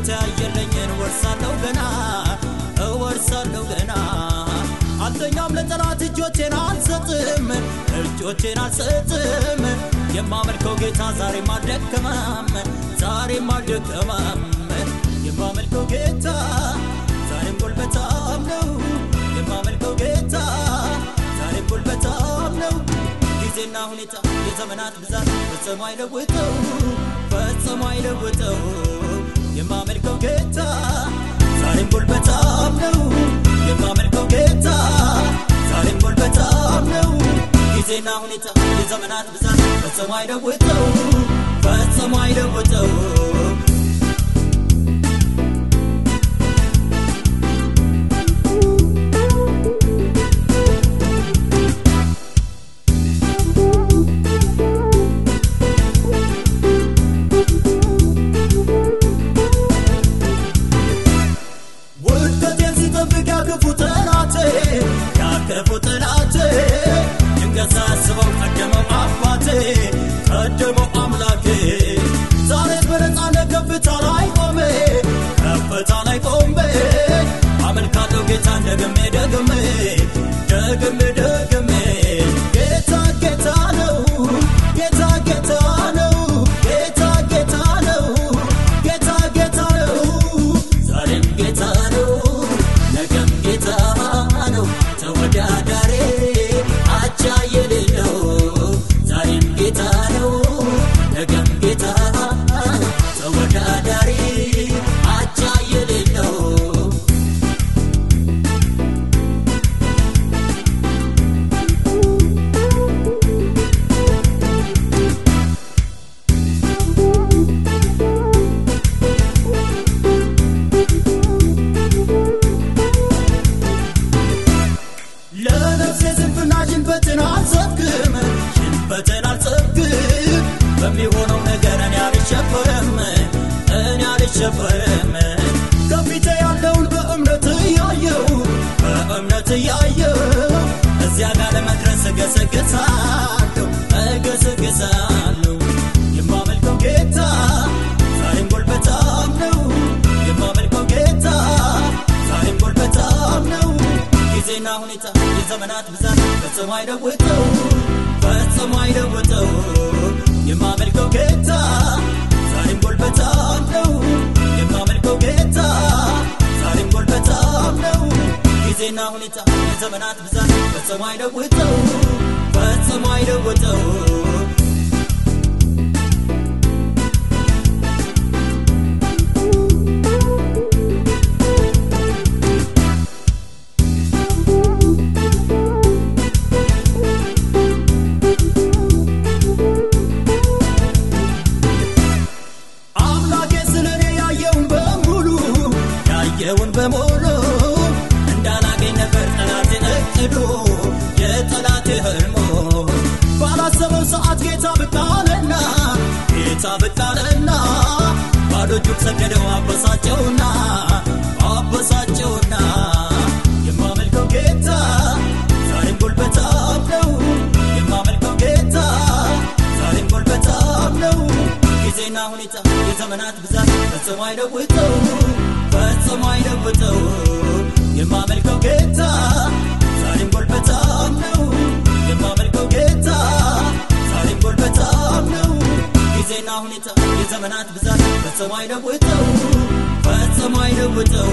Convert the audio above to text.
ጌታ ያየለኝን ወርሳለሁ ገና እወርሳለሁ ገና። አልተኛም ለጠላት እጆቼን አልሰጥም እጆቼን አልሰጥም። የማመልከው ጌታ ዛሬም አልደከመም ዛሬም አልደከመም። የማመልከው ጌታ ዛሬም ጉልበታም ነው። የማመልከው ጌታ ዛሬም ጉልበታም ነው። ጊዜና ሁኔታ የዘመናት ብዛት ፈጽሞ አይለውጠው ፈጽሞ አይለውጠው የማመልከው ጌታ ዛሬም ጉልበታም ነው። የማመልከው ጌታ ዛሬም ጉልበታም ነው። ጊዜና ሁኔታ የዘመናት ብዛት ፈጽሞ አይለውጠው ፈጽሞ አይለውጠው ቀደመው አባቴ ቀደመው አምላኬ። ዛሬስ በነፃነት ከፍታ ላይ ቆሜ ከፍታ ላይ ቆሜ። አመልካለሁ ጌታን ደግሜ ደግሜ ደግሜ ደግሜ እኔ አልሸበርም ከፊቴ ያለውን በእምነት እያየው በእምነት እያየው እዚያ ጋር ለመድረስ እገሰግሳለሁ እገሰግሳለሁ። የማመልከው ጌታ ዛሬም ጉልበታም ነው። የማመልከው ጌታ ዛሬም ጉልበታም ነው። ጊዜና ሁኔታ የዘመናት ብዛት ፈጽሞ አይለውጠው ፈጽሞ አይለውጠው የማመልከው ጌታ ዛሬም ጉልበታም ነው ጊዜና ሁኔታ የዘመናት ብዛት ፈጽሞ አይለውጠው ፈጽሞ አይለውጠው። አምላኬ ስለኔ በሙሉ ያየውን እቅዱ የጠላቴ ህልሞ ባላሰበው ሰዓት ጌታ ብቃለና ጌታ ብቃለና ባዶ እጁን ሰገደው አበሳጨውና አበሳጨውና የማመልከው ጌታ ዛሬም ጉልበታም ነው። የማመልከው ጌታ ዛሬም ጉልበታም ነው። ጊዜና ሁኔታ የዘመናት ብዛት ፈጽሞ አይለውጠው ፈጽሞ አይለውጠው ሁኔታ የዘመናት ብዛት ፈጽሞ አይለውጠው ፈጽሞ አይለውጠው